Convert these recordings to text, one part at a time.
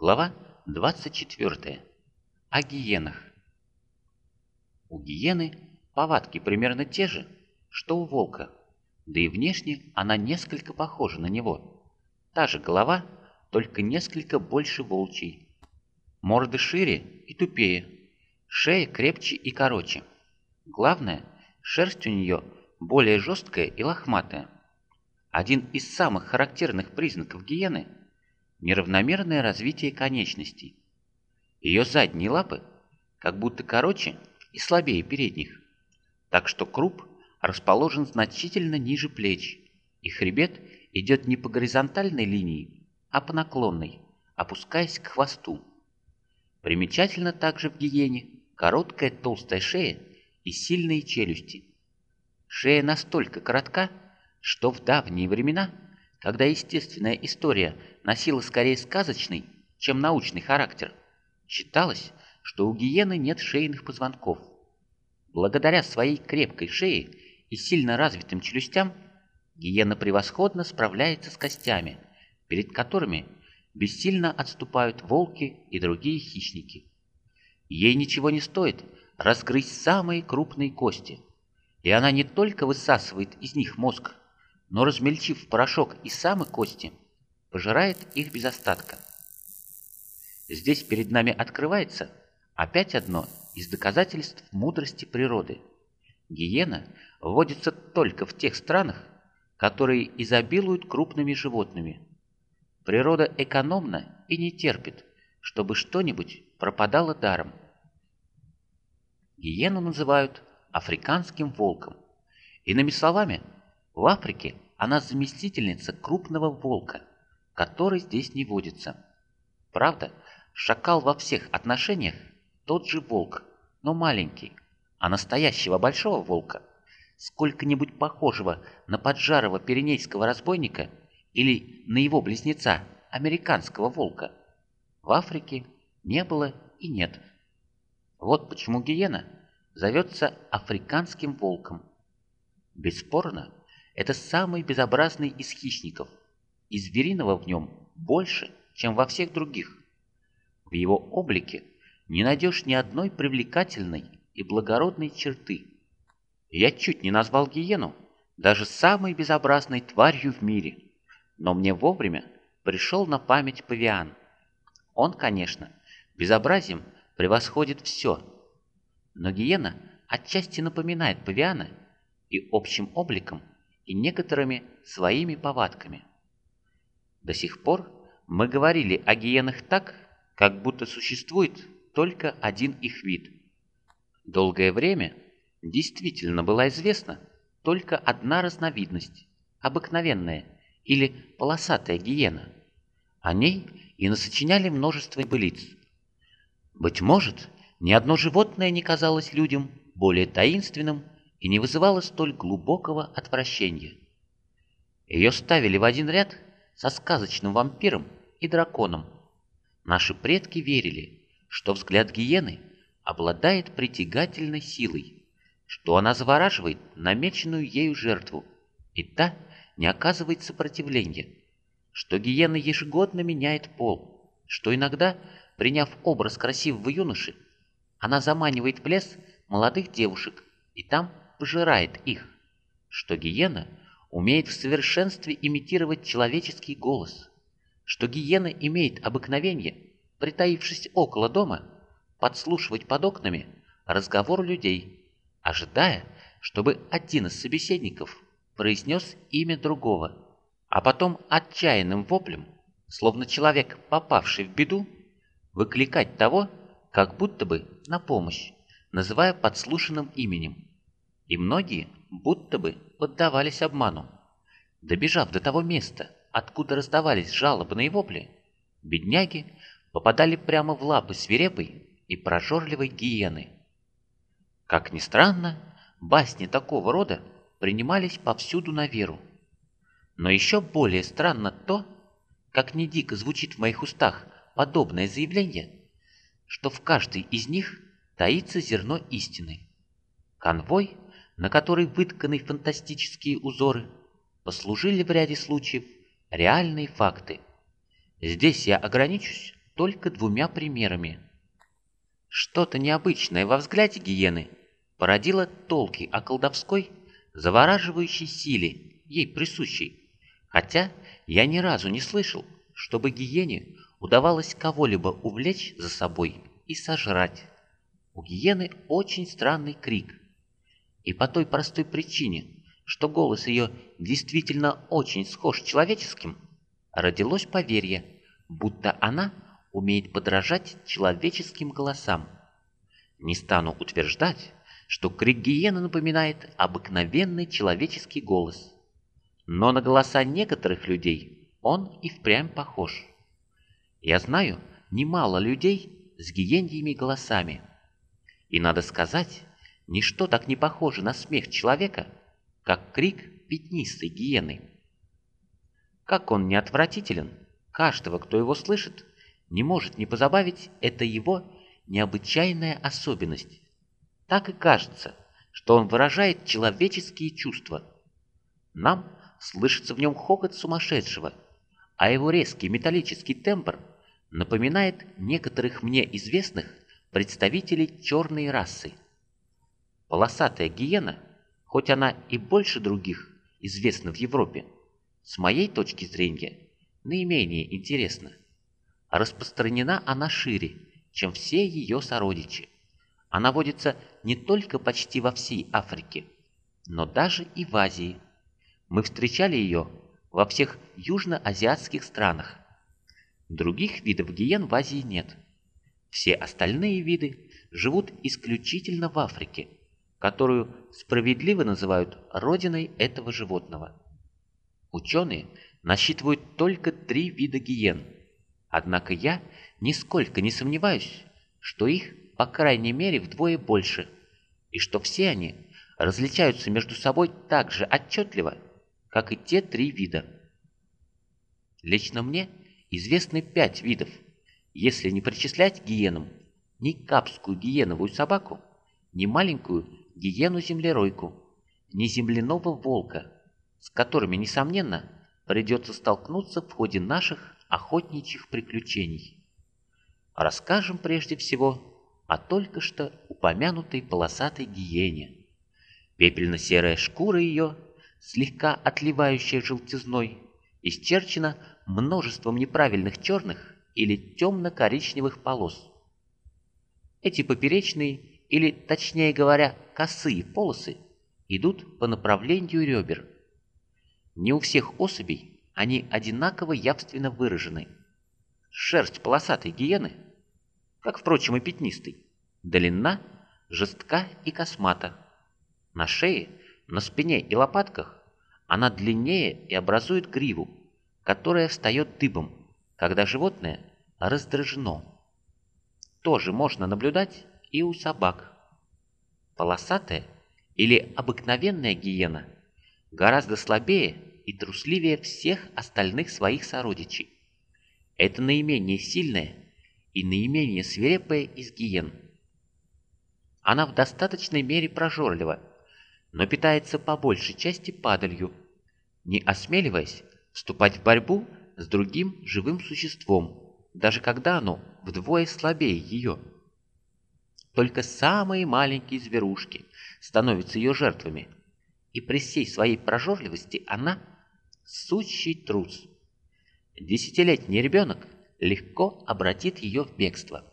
Глава 24. О гиенах. У гиены повадки примерно те же, что у волка, да и внешне она несколько похожа на него. Та же голова, только несколько больше волчьей. Морды шире и тупее, шея крепче и короче. Главное, шерсть у нее более жесткая и лохматая. Один из самых характерных признаков гиены – неравномерное развитие конечностей. Ее задние лапы как будто короче и слабее передних, так что круп расположен значительно ниже плеч, и хребет идет не по горизонтальной линии, а по наклонной, опускаясь к хвосту. Примечательно также в гиене короткая толстая шея и сильные челюсти. Шея настолько коротка, что в давние времена – когда естественная история носила скорее сказочный, чем научный характер, считалось, что у гиены нет шейных позвонков. Благодаря своей крепкой шее и сильно развитым челюстям, гиена превосходно справляется с костями, перед которыми бессильно отступают волки и другие хищники. Ей ничего не стоит разгрызть самые крупные кости, и она не только высасывает из них мозг, но размельчив порошок и самы кости, пожирает их без остатка. Здесь перед нами открывается опять одно из доказательств мудрости природы. Гиена водится только в тех странах, которые изобилуют крупными животными. Природа экономна и не терпит, чтобы что-нибудь пропадало даром. Гиену называют африканским волком. Иными словами – в Африке она заместительница крупного волка, который здесь не водится. Правда, шакал во всех отношениях тот же волк, но маленький, а настоящего большого волка, сколько-нибудь похожего на поджарого пиренейского разбойника или на его близнеца, американского волка, в Африке не было и нет. Вот почему гиена зовется африканским волком. Бесспорно, это самый безобразный из хищников, и звериного в нем больше, чем во всех других. В его облике не найдешь ни одной привлекательной и благородной черты. Я чуть не назвал гиену даже самой безобразной тварью в мире, но мне вовремя пришел на память павиан. Он, конечно, безобразием превосходит все, но гиена отчасти напоминает павиана и общим обликом – и некоторыми своими повадками. До сих пор мы говорили о гиенах так, как будто существует только один их вид. Долгое время действительно была известна только одна разновидность – обыкновенная или полосатая гиена. О ней и насочиняли множество былиц. Быть может, ни одно животное не казалось людям более таинственным и не вызывала столь глубокого отвращения. Ее ставили в один ряд со сказочным вампиром и драконом. Наши предки верили, что взгляд гиены обладает притягательной силой, что она завораживает намеченную ею жертву, и та не оказывает сопротивления, что гиена ежегодно меняет пол, что иногда, приняв образ красивого юноши, она заманивает в лес молодых девушек и там пожирает их, что гиена умеет в совершенстве имитировать человеческий голос, что гиена имеет обыкновение, притаившись около дома, подслушивать под окнами разговор людей, ожидая, чтобы один из собеседников произнес имя другого, а потом отчаянным воплем, словно человек, попавший в беду, выкликать того, как будто бы на помощь, называя подслушанным именем и многие будто бы поддавались обману. Добежав до того места, откуда раздавались жалобные вопли, бедняги попадали прямо в лапы свирепой и прожорливой гиены. Как ни странно, басни такого рода принимались повсюду на веру. Но еще более странно то, как не дико звучит в моих устах подобное заявление, что в каждой из них таится зерно истины. Конвой — на которой вытканы фантастические узоры, послужили в ряде случаев реальные факты. Здесь я ограничусь только двумя примерами. Что-то необычное во взгляде гиены породило толки о колдовской, завораживающей силе, ей присущей, хотя я ни разу не слышал, чтобы гиене удавалось кого-либо увлечь за собой и сожрать. У гиены очень странный крик. И по той простой причине, что голос ее действительно очень схож с человеческим, родилось поверье, будто она умеет подражать человеческим голосам. Не стану утверждать, что крик гиены напоминает обыкновенный человеческий голос. Но на голоса некоторых людей он и впрямь похож. Я знаю немало людей с гиеньими голосами. И надо сказать, ничто так не похоже на смех человека, как крик пятнистой гиены. Как он не отвратителен, каждого, кто его слышит, не может не позабавить это его необычайная особенность. Так и кажется, что он выражает человеческие чувства. Нам слышится в нем хохот сумасшедшего, а его резкий металлический тембр напоминает некоторых мне известных представителей черной расы. Полосатая гиена, хоть она и больше других известна в Европе, с моей точки зрения наименее интересна. Распространена она шире, чем все ее сородичи. Она водится не только почти во всей Африке, но даже и в Азии. Мы встречали ее во всех южноазиатских странах. Других видов гиен в Азии нет. Все остальные виды живут исключительно в Африке, которую справедливо называют родиной этого животного. Ученые насчитывают только три вида гиен, однако я нисколько не сомневаюсь, что их по крайней мере вдвое больше, и что все они различаются между собой так же отчетливо, как и те три вида. Лично мне известны пять видов, если не причислять гиенам ни капскую гиеновую собаку, ни маленькую гиену-землеройку, ни земляного волка, с которыми, несомненно, придется столкнуться в ходе наших охотничьих приключений. Расскажем прежде всего а только что упомянутой полосатой гиене. Пепельно-серая шкура ее, слегка отливающая желтизной, исчерчена множеством неправильных черных или темно-коричневых полос. Эти поперечные, или, точнее говоря, косые полосы идут по направлению ребер. Не у всех особей они одинаково явственно выражены. Шерсть полосатой гиены – как, впрочем, и пятнистый. Длинна, жестка и космата. На шее, на спине и лопатках она длиннее и образует гриву, которая встает дыбом, когда животное раздражено. Тоже можно наблюдать и у собак. Полосатая или обыкновенная гиена гораздо слабее и трусливее всех остальных своих сородичей. Это наименее сильная и наименее свирепая из гиен. Она в достаточной мере прожорлива, но питается по большей части падалью, не осмеливаясь вступать в борьбу с другим живым существом, даже когда оно вдвое слабее ее. Только самые маленькие зверушки становятся ее жертвами, и при всей своей прожорливости она – сущий трус. Десятилетний ребенок – легко обратит ее в бегство.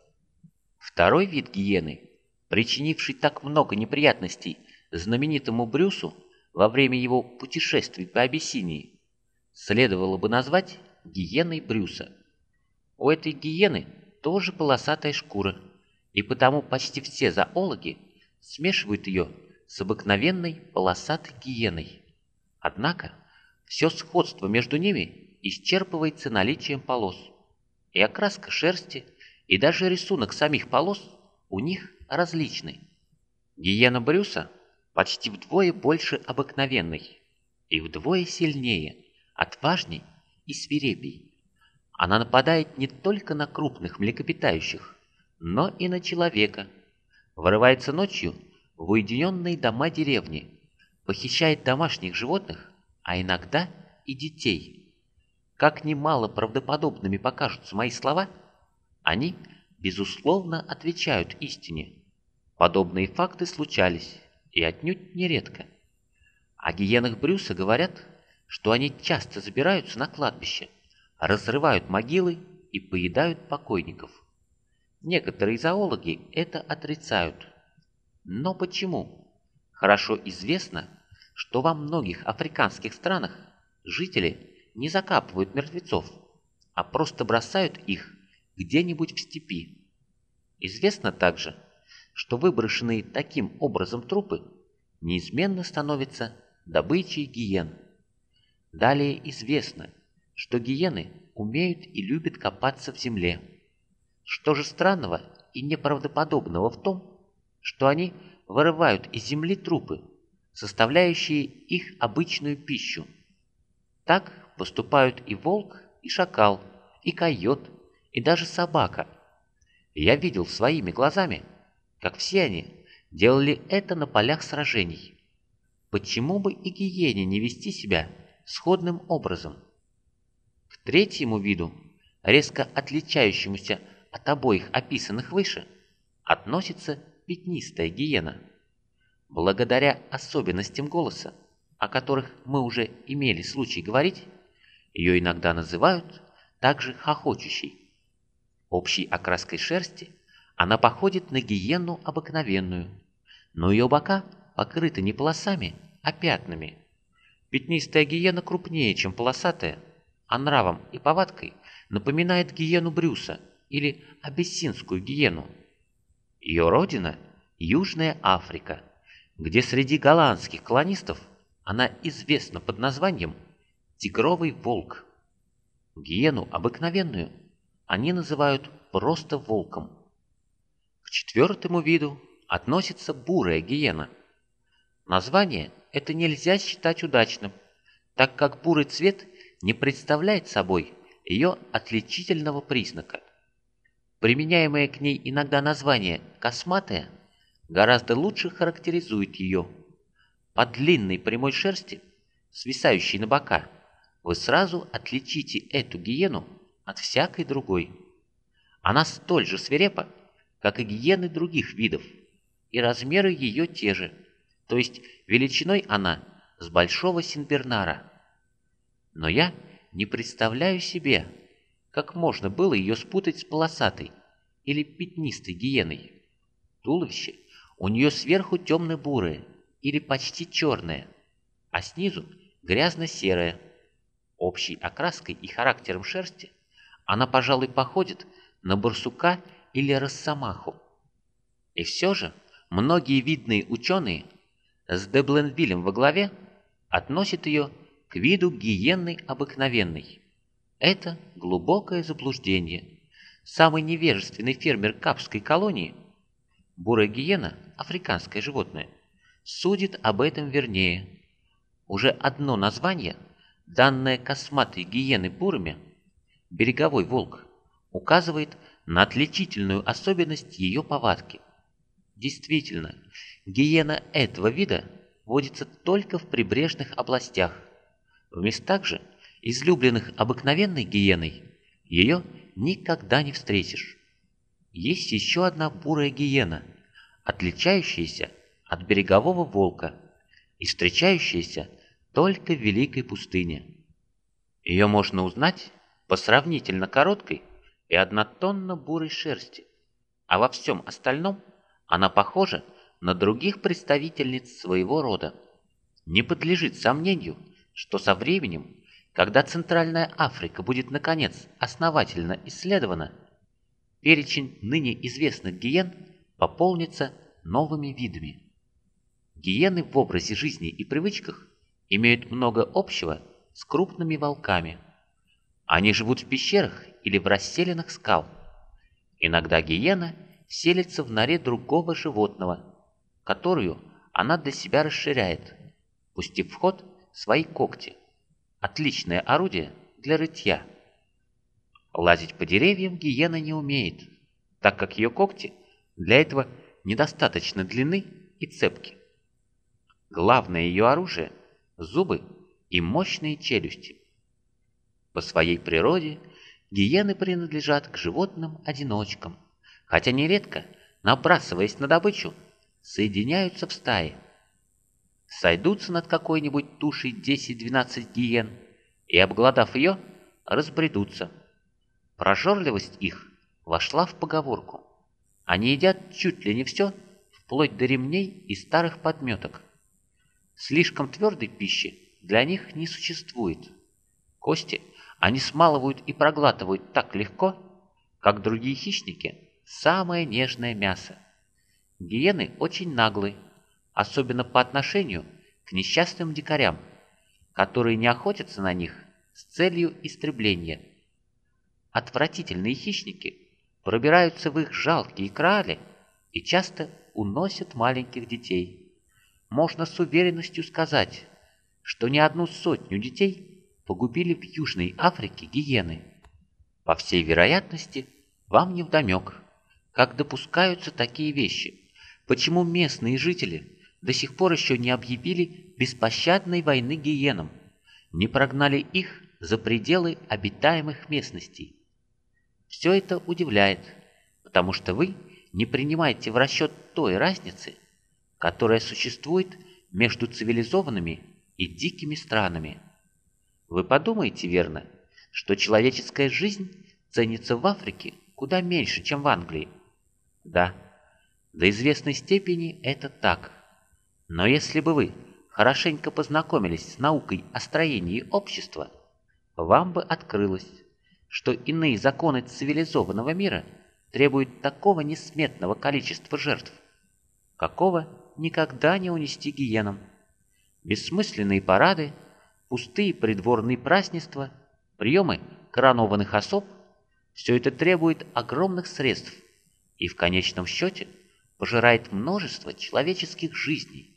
Второй вид гиены, причинивший так много неприятностей знаменитому Брюсу во время его путешествий по Абиссинии, следовало бы назвать гиеной Брюса. У этой гиены тоже полосатая шкура, и потому почти все зоологи смешивают ее с обыкновенной полосатой гиеной. Однако все сходство между ними исчерпывается наличием полос – и окраска шерсти, и даже рисунок самих полос у них различный. Гиена Брюса почти вдвое больше обыкновенной и вдвое сильнее, отважней и свирепей. Она нападает не только на крупных млекопитающих, но и на человека, вырывается ночью в уединенные дома деревни, похищает домашних животных, а иногда и детей – как немало правдоподобными покажутся мои слова, Они, безусловно, отвечают истине. Подобные факты случались, и отнюдь нередко. О гиенах Брюса говорят, что они часто забираются на кладбище, разрывают могилы и поедают покойников. Некоторые зоологи это отрицают. Но почему? Хорошо известно, что во многих африканских странах жители не закапывают мертвецов, а просто бросают их где-нибудь в степи. Известно также, что выброшенные таким образом трупы неизменно становятся добычей гиен. Далее известно, что гиены умеют и любят копаться в земле. Что же странного и неправдоподобного в том, что они вырывают из земли трупы, составляющие их обычную пищу. Так поступают и волк, и шакал, и койот, и даже собака. Я видел своими глазами, как все они делали это на полях сражений. Почему бы и гиене не вести себя сходным образом? К третьему виду, резко отличающемуся от обоих описанных выше, относится пятнистая гиена. Благодаря особенностям голоса, о которых мы уже имели случай говорить, ее иногда называют также хохочущей. Общей окраской шерсти она походит на гиену обыкновенную, но ее бока покрыты не полосами, а пятнами. Пятнистая гиена крупнее, чем полосатая, а нравом и повадкой напоминает гиену Брюса или абиссинскую гиену. Ее родина – Южная Африка, где среди голландских колонистов она известна под названием «тигровый волк». Гиену обыкновенную они называют просто волком. К четвертому виду относится бурая гиена. Название это нельзя считать удачным, так как бурый цвет не представляет собой ее отличительного признака. Применяемое к ней иногда название «косматая» гораздо лучше характеризует ее. По длинной прямой шерсти, свисающей на бока, вы сразу отличите эту гиену от всякой другой. Она столь же свирепа, как и гиены других видов, и размеры ее те же, то есть величиной она с большого синбернара. Но я не представляю себе, как можно было ее спутать с полосатой или пятнистой гиеной. Туловище у нее сверху темно-бурое или почти черное, а снизу грязно-серое. Общей окраской и характером шерсти она, пожалуй, походит на барсука или росомаху. И все же многие видные ученые с Дебленвилем во главе относят ее к виду гиенной обыкновенной. Это глубокое заблуждение. Самый невежественный фермер Капской колонии, бурая гиена, африканское животное, судит об этом вернее. Уже одно название, данное косматой гиены бурами, береговой волк, указывает на отличительную особенность ее повадки. Действительно, гиена этого вида водится только в прибрежных областях. В местах же, излюбленных обыкновенной гиеной, ее никогда не встретишь. Есть еще одна бурая гиена, отличающаяся от берегового волка и встречающаяся только в Великой пустыне. Ее можно узнать по сравнительно короткой и однотонно бурой шерсти, а во всем остальном она похожа на других представительниц своего рода. Не подлежит сомнению, что со временем, когда Центральная Африка будет наконец основательно исследована, перечень ныне известных гиен пополнится новыми видами. Гиены в образе жизни и привычках имеют много общего с крупными волками. Они живут в пещерах или в расселенных скал. Иногда гиена селится в норе другого животного, которую она для себя расширяет, пустив в ход свои когти. Отличное орудие для рытья. Лазить по деревьям гиена не умеет, так как ее когти для этого недостаточно длины и цепки. Главное ее оружие – зубы и мощные челюсти. По своей природе гиены принадлежат к животным-одиночкам, хотя нередко, набрасываясь на добычу, соединяются в стаи. Сойдутся над какой-нибудь тушей 10-12 гиен и, обглодав ее, разбредутся. Прожорливость их вошла в поговорку. Они едят чуть ли не все, вплоть до ремней и старых подметок. Слишком твердой пищи для них не существует. Кости они смалывают и проглатывают так легко, как другие хищники самое нежное мясо. Гиены очень наглы, особенно по отношению к несчастным дикарям, которые не охотятся на них с целью истребления. Отвратительные хищники пробираются в их жалкие крали и часто уносят маленьких детей. Можно с уверенностью сказать, что не одну сотню детей погубили в Южной Африке гиены. По всей вероятности, вам не вдомек, как допускаются такие вещи, почему местные жители до сих пор еще не объявили беспощадной войны гиенам, не прогнали их за пределы обитаемых местностей. Все это удивляет, потому что вы не принимаете в расчет той разницы, которая существует между цивилизованными и дикими странами. Вы подумаете верно, что человеческая жизнь ценится в Африке куда меньше, чем в Англии. Да, до известной степени это так. Но если бы вы хорошенько познакомились с наукой о строении общества, вам бы открылось, что иные законы цивилизованного мира требуют такого несметного количества жертв, какого никогда не унести гиенам. Бессмысленные парады – пустые придворные празднества, приемы коронованных особ – все это требует огромных средств и в конечном счете пожирает множество человеческих жизней.